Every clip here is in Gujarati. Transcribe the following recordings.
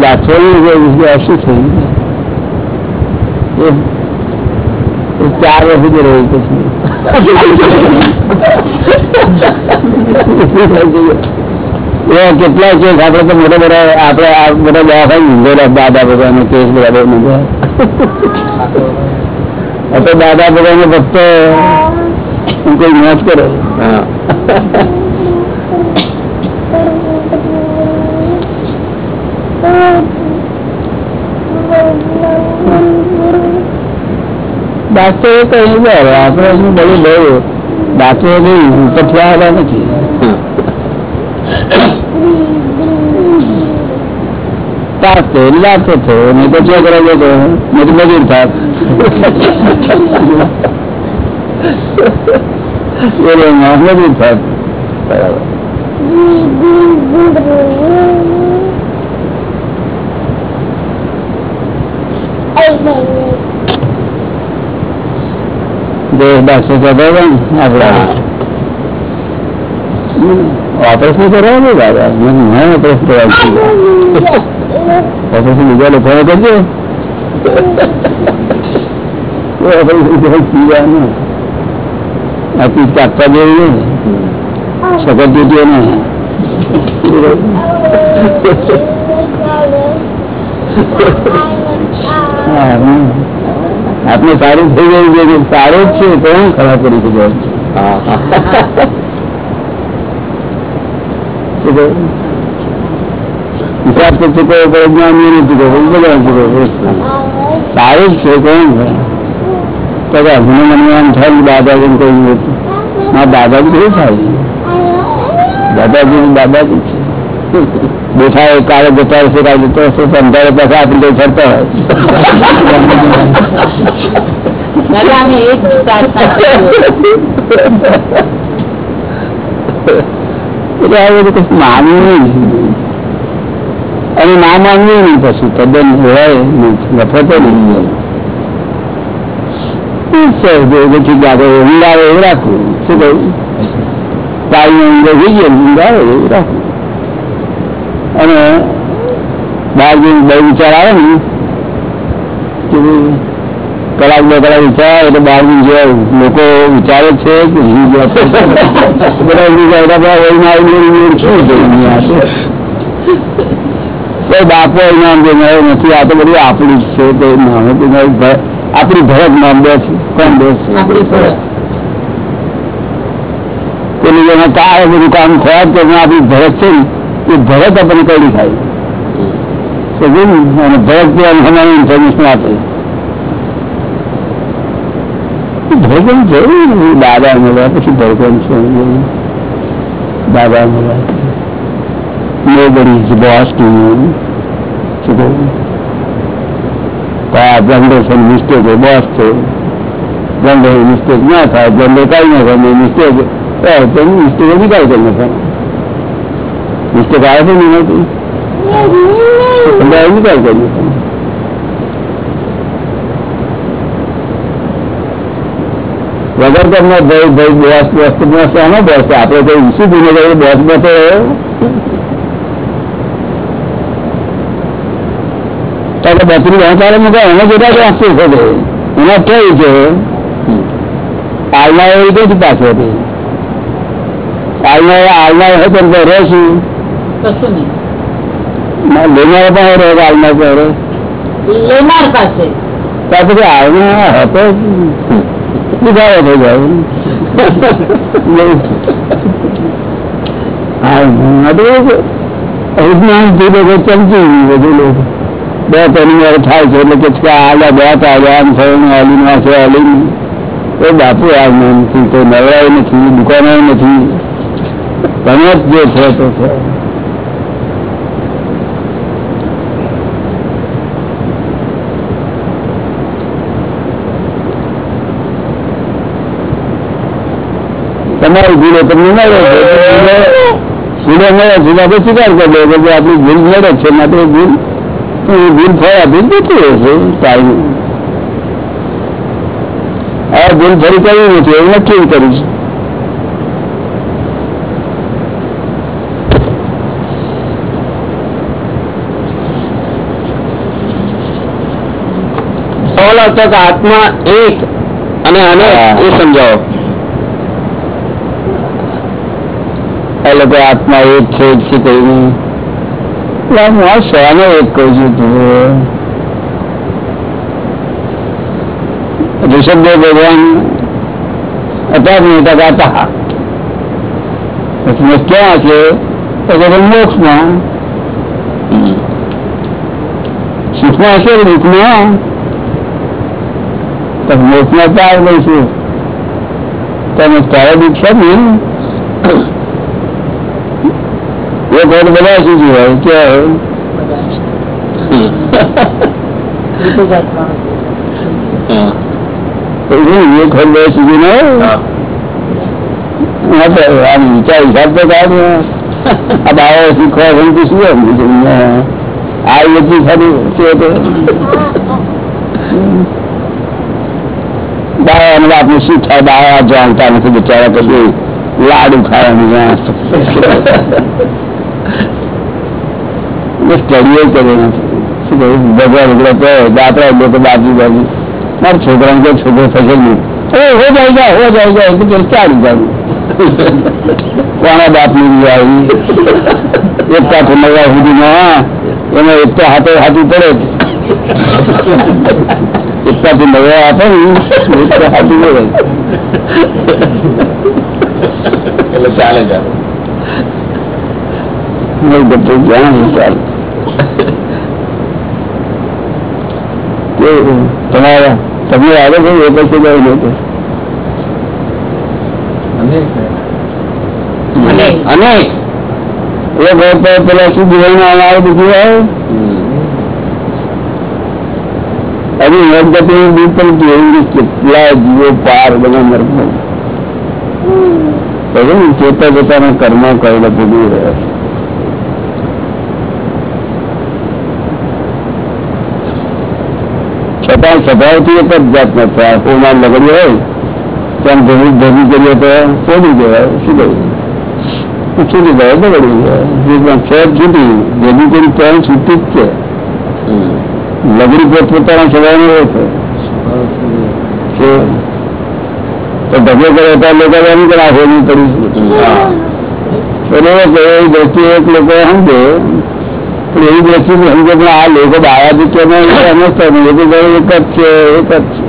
ડાક્ટર શું ચાર વર્ષ રહ્યું પછી કેટલા કેસ? આપડે તો મોટા બધા આપડે બધા દવાખાને દાદા ભગવાન કેસ બધા બહુ તો દાદા ભગવાન ભક્તો કોઈ મોજ કરે. ડાક્ટરે કહ્યું બરાબર આપણે એનું બધું બહુ ડાક્ટરો નહીં ઉપરથી આવેલા નથી. પાસ થયો લાભ થયો નહીં તો ચેક રહે તો નહીં તો મજૂર થાત. એટલે મજૂર થાત. બરાબર. દેશ આપડા ઓપરેશન કરવાનું દાદા મને ઓપરેશન કરવાનું ઓપરેશન બીજા લોકો કરજો. ઓપરેશન પીવાનું. આ પીસ કાપવા જેવી સગત ને આપણે સારું થઈ ગયું છે સારું જ છે, તો હું ખરાબ કરી શકો હિસાબ તો ચૂકવો પડે, જ્ઞાન ચૂકવો બધા જ છે કોણ તો મને મને આમ થાય દાદાજી કહ્યું મારા દાદાજી કેવું થાય? દાદાજી દાદાજી બેઠા હોય કાળે જતા હશે કાલે જતો હશે અંધારે પાસે આપણે ફરતો હોય. આ બધું કશું માનવું નહીં. અને ના માનવું નહીં પછી તદ્દન હોય નફરતો નહીં સહેજથી જાગો ઊંઘ આવે એવું રાખવું. શું કહ્યું? તાળી ઊંઘ થઈ ગયો ઊંઘ આવે એવું રાખવું. અને બહાર જઈને બહુ વિચાર આવે ને કલાક બે કલાક વિચાર એટલે બહાર જે લોકો વિચારે છે કે બધા બધા ઓળીને આવીને શું તો? બાપો જે નથી આ તો બધું આપણું જ છે તો નામે તો આપણી ભરત નામ દે છે કોણ દે છે આપણી. પેલું જેને કાળ બધું કામ ખરાબ જ આપણી ભરત છે ને એ ભરત આપણને કઈ ખાય સમજ્યું? અને ભરત તે અમારે ઇન્ફોર્મેશન આપે ભગવાન જોયું દાદા મળ્યા પછી ભગવાન છે દાદા મળ્યા Nobody is boss to generation mistake હોય બોસ છે. જનરલ મિસ્ટેક ના થાય. જનરલ કઈ ના થાય મિસ્ટેક મિસ્ટેક નિકાલ કરી નાખવાનો મિસ્ટેક આવે છે ને એનાથી બધા નિકાલ કરી નાખવાનો વગર તમને ભાઈ ભાઈ બોસ બોસ તો બોસ શાનો બોસ છે આપણે તો શું ગુનેગાર બોસ બતો તારે બકરી વહેંચાડે મૂકે એને જોતા જ વાંચતું છે તે. એના કેવું છે આલના એવી કઈ પાછો હતી આલના આલના હોય તો તો રહે શું કશું નહીં. લેનાર પણ રહે આલના પર લેનાર પાસે. પછી આલના હતો બિચારો થઈ જાય અજ્ઞાનથી લોકો ચમકી બધું લોકો બે ત્રણ વાર થાય છે એટલે કે આલા બે તાજા આમ થયું આલી ના છે એ બાપુ આ નથી કોઈ નવરાય નથી દુકાનો નથી. તમે જ જે છે તો છે. તમારી ભૂલો તમને મળે ભૂલો મળે છે આપણે સ્વીકાર કરી કે આપણી ભૂલ મળે છે માટે ભૂલ ભૂલ ફળ આપી જતી રહેશે ટાઈમ આ ભૂલ ફરી કરી નથી એવું નક્કી કરીશ આત્મા એક અને આને એ સમજાવો. એ લોકો આત્મા એક છે એક છે કહીને એટલે હું આ શાને એક કહું છું તું ઋષભદેવ ભગવાન હતા જ નહીં હતા હતા પછી ક્યાં છે તો કે ભાઈ મોક્ષમાં સુખમાં હશે કે દુઃખમાં તો મોક્ષમાં પાર લઈશું તમે તારે દુઃખ છે ને એ ઘર બધા સુધી હોય કે એક સુધી ન હોય? વિચાર હિસાબ તો કાઢ આ બાવા શીખવા ગમતું શું એમ? આ એટલી ખરી છે તો. બાવા બાપનું શું થાય? બાવા જાણતા નથી બિચારા કશું લાડુ ખાવાનું સ્ટડીઓ કર્યો કરી નથી ભગવાન એટલે કહે દાપડા લોકો બાજુ બાજુ મારા છોકરાને કોઈ છોકરો થશે નહીં. હો જાય હો જાય જાય તો કે ચાલી જાય કોના બાપની આવી એક કાંઠે મળવા સુધીમાં એમાં એક તો હાથે હાથું પડે જ એક કાંઠે નવા આપે ને હાથું પડે એટલે ચાલે? તમારા તમને આવે છે એ પછી અનેક. એ પેલા શું જીવનમાં આવે બીજું આવે? હજી નરગતિ દૂર પણ જોયું કેટલા જીવો પાર બધા નર્ક ચેતા પોતાના કર્મ કરેલા ભોગવી રહ્યા છે છતાં સ્વભાવથી એક જ જાતના છે આ કોમાં લગડી હોય ત્યાં ભેગી ભેગી કરીએ તો છોડી દેવાય શું કહ્યું છૂટી જાય તો વળી જાય છે છૂટી ભેગી કરી ત્યાં છૂટી જ છે લગડી પોતપોતાના સ્વભાવનો હોય છે. તો ઢગલો કરે લોકો એમ કે આ હોવી પડી બરોબર છે એ દ્રષ્ટિએ એક લોકો સમજે, પણ એવી દ્રષ્ટિથી સમજે પણ આ લોકો બાળાથી કે નહીં એ સમજતા નહીં તો એક જ છે, એક જ છે.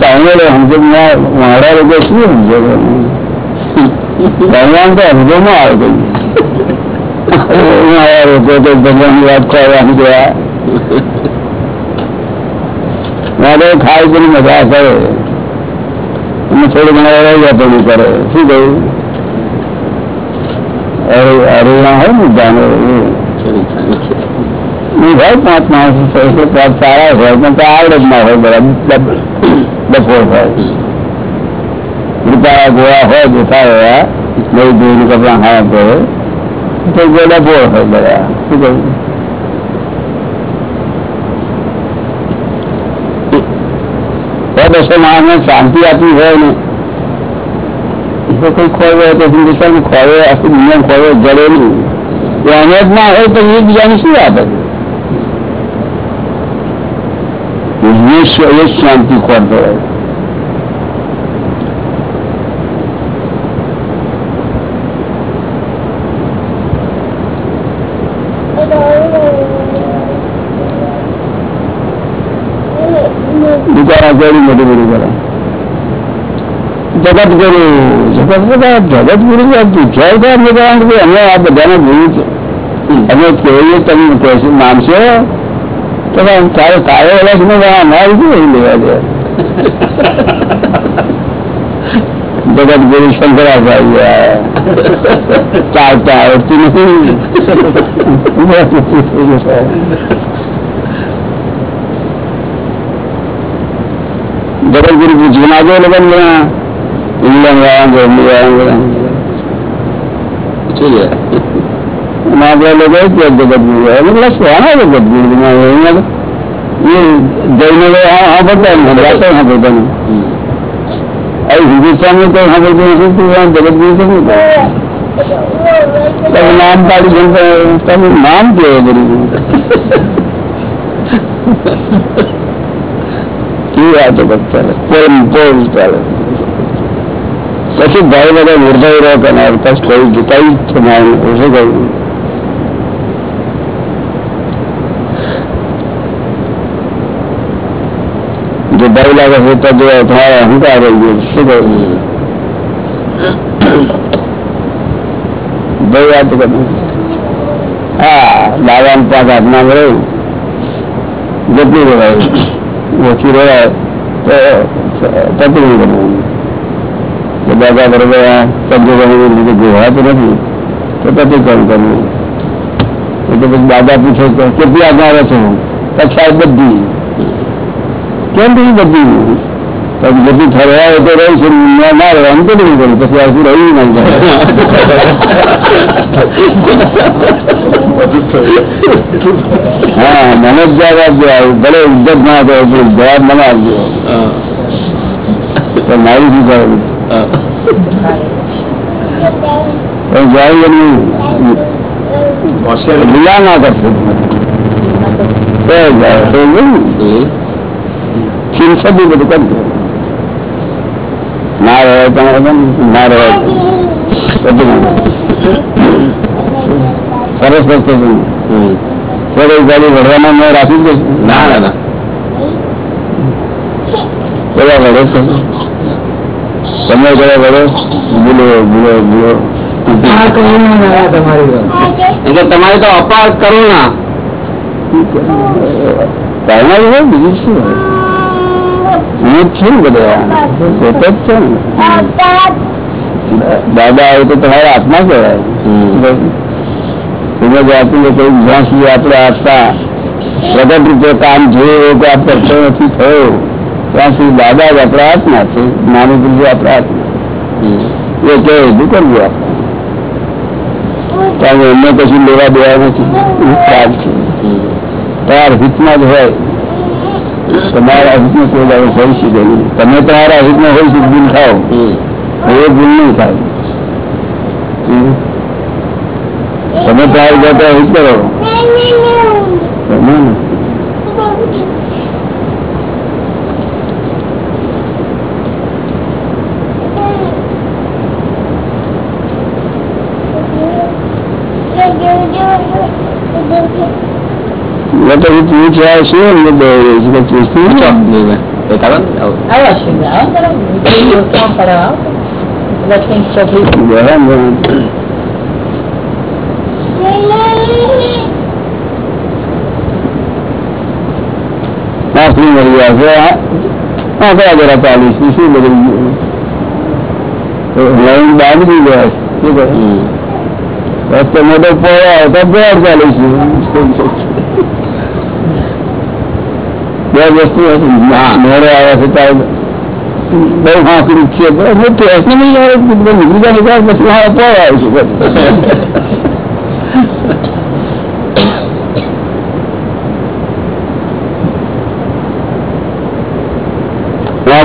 તાવડે સમજે મારા લોકો શું સમજે? ભગવાન તો અનુભવમાં આવે મારા તો વાત કરવાની ગયા. મારે ખાય કરી મજા કરે અને થોડું ઘણા રહી જતો નહીં કરે. શું કહ્યું? હોય ને જાણે. પાંચ માણસ પાંચ હોય, પણ તો જ ના હોય, બરાબર. બપોર હોય. ગોળા હોય જતા હોય નહીં જોઈને કપડા હા તો હોય બધા. શું કહ્યું સો માણસને શાંતિ આપી હોય ને. તો કોઈ ખોવે તો હિન્દુસ્તાન ખોવે આખી દુનિયા ખોવે જડે નહીં. એ અમે જ ના હોય તો એ બીજાની શું આપે શાંતિ ખોરતો હોય બિચારા કેવી મોટી મોટી કરે જગત ગુરુ, જગત બધા જગત ગુરુ છે અમને કે અમે આ બધાને ગુરુ છે. અમે કહીએ તમે કહેશો માનશો? તો તારે તારે એલા છે ને શું લેવા દે જગત ગુરુ શંકરાચાર્ય. ચાલતા આવડતું નથી. જગતગુરુ પૂછીને આજે લોકો ઇંગ્લેન્ડ વાળા જર્મની વાળા પૂછી લે અને આપણે લોકો કે જગતગુરુ એટલે શોના જગતગુરુ અહીંયા એ જઈને હા બદલાય ને રાતે હા બદલાય અહીં હિન્દુસ્તાનમાં કોઈ સાંભળતું નથી તું આ જગતગુરુ કેમ નહીં કહે? તમે નામ પાડી છે તમે નામ કે બધું કેવી વાતો કરતા ચાલે પોલ પોલ ચાલે પછી ભાઈ બધા નિર્ભય રહો કે ના પછી કોઈ કઈ જ મારું ઓછું કહ્યું જો ભાઈ લાગે છે તો જો તમારે અહંકાર રહી ગયો શું કહ્યું ભાઈ વાત કરું હા લાવવાનું પાક હાથમાં રહ્યું જતું રહેવાય ઓછી રહેવાય તો પતી નહીં કરવાનું કે દાદા બરોબર આ સંજોગોની લીધે ગોવાતું નથી તો પતિ કામ કરવું એટલે પછી દાદા પૂછે કે કેટલી આજ્ઞા આવે છે કક્ષાએ બધી કેમ બધી બધી પછી બધી ઠરવાય તો રહી છે ના ના રહેવાનું તો નહીં કરું પછી આખું રહ્યું નહીં હા મને જવાબ આપજો ભલે ઇજ્જત ના આપે જવાબ મને આપજો મારી શું કરવું પણ જાય એનું લીલા ના કરશે બી બધું કરજો ના રહે સરસ રસ્તો છે થોડી ગાડી વડવામાં મેં રાખી જ દઈશ. ના ના ના. બધા વડે છે. તમે બધા વડે ભૂલો ભૂલો ભૂલો એટલે તમારી તો અપાર કરુણા કારણે જ હોય બીજું શું હોય? હું જ છું ને બધા. પોતે જ છે ને. દાદા આવે તો તમારા આત્મા કહેવાય તમે જે આપીને કઈ સુધી આપણે આત્મા પ્રગટ રીતે કામ જોયું કે આ કરતો નથી થયો. ત્યાં સુધી દાદા જ આપણા હાથમાં છે, નાનું પુરુષ આપણા હાથમાં એ કહે એટલું કરવું આપણે? એમને કશું લેવા દેવા નથી. તમારા હિતમાં જ હોય. તમારા હિતમાં કોઈ દાડો થઈ શકે તમે તમારા હિતમાં હોય છે ભૂલ ખાઓ. એ ભૂલ નહીં થાય. તમે તમારી કરતા એવું કરો. એ કરો ને આવું. આવો અશ્વિન આવો કરો ફોન કરો આવો લક્ષ્મી ચોકડી બરાબર. નોકરી મળી ગયા છે આ જરા તો બે વસ્તુ મોડો આવે છે ત્યારે બહુ હાંકડી છે પછી પોળો આવે છે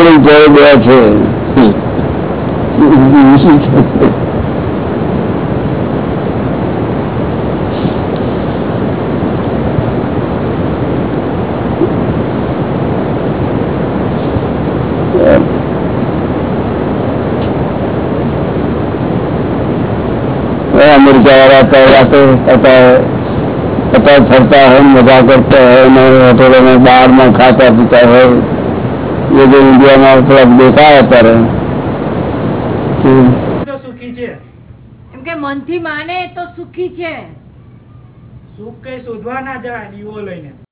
આપણી જોડે બે છે अमेरिका वाला तो वाते पता पता फरता है मजा करता है नए होटलों में बाहर में खाता पीता है જે ઇન્ડિયામાં થોડાક દેખાય અત્યારે સુખી છે? એમ કે મનથી માને તો સુખી છે. સુખ કઈ શોધવા ના જાય દીવો લઈને.